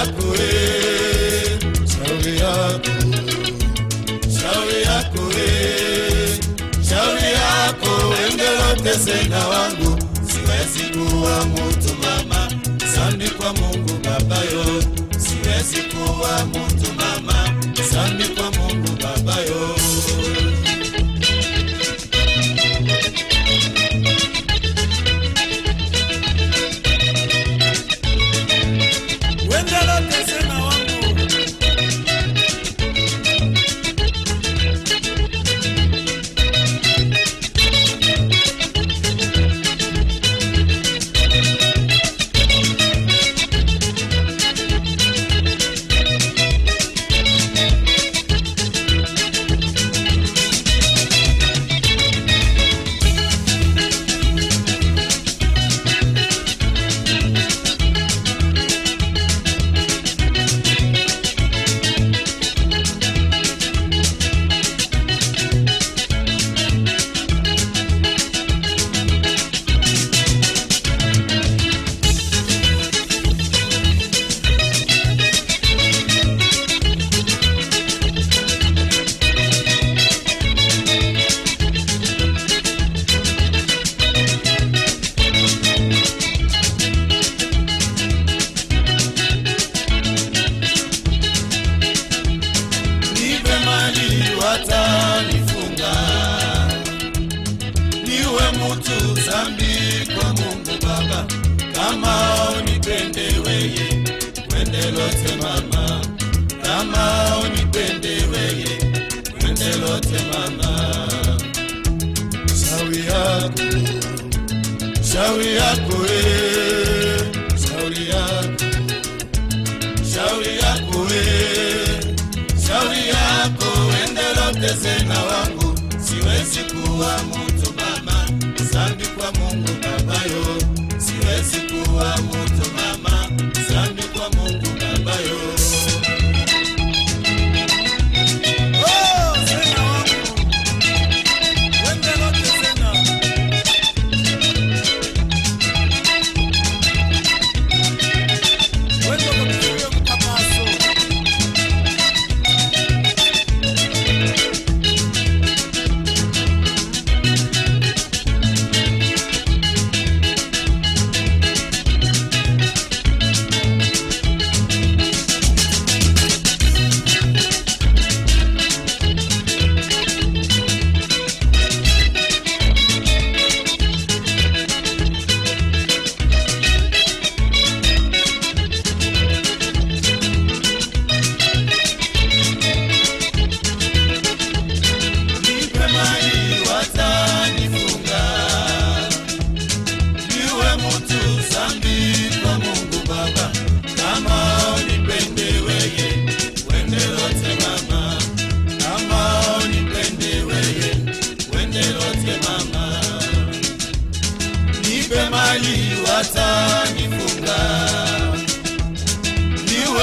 yako eh. yako, shauri eh. sena wangu, siwezi kuwa mutu mama, sandi kwa Mungu baba yo, siwezi kuwa mutu músico, amor.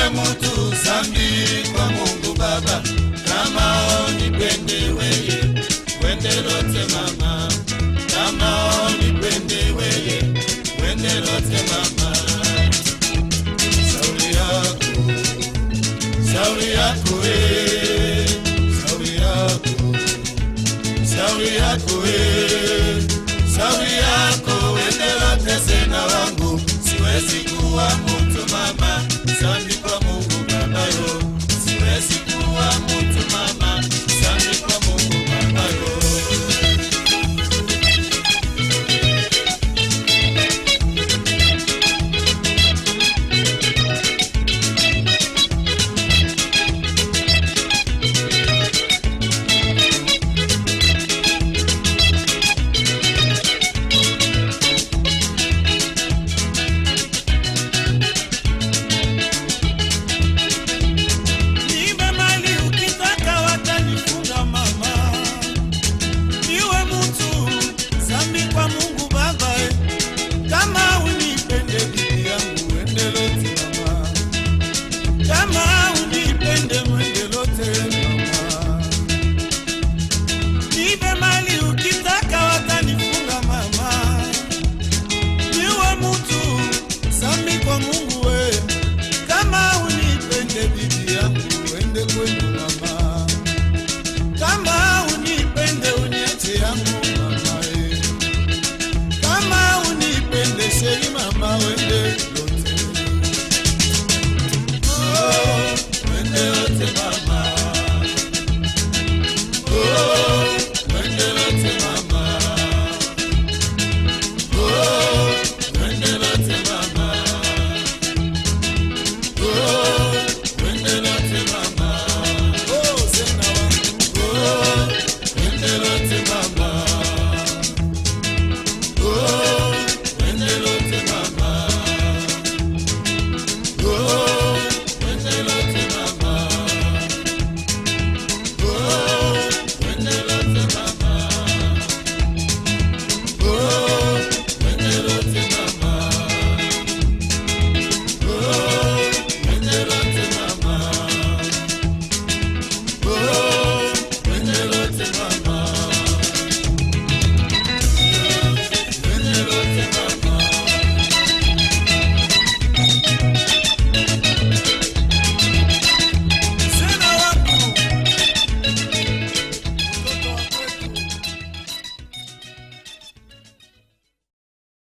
kila mtu zambi kwa Mungu Baba, kama oni pende weye wende lote mama, kama oni weye wende lote mama. Sauli yako, sauli yako e, sauli yako, sauli yako e, sauli yako wende lote sena wangu, siwezi kuwa mtu mama, zambi kama unipende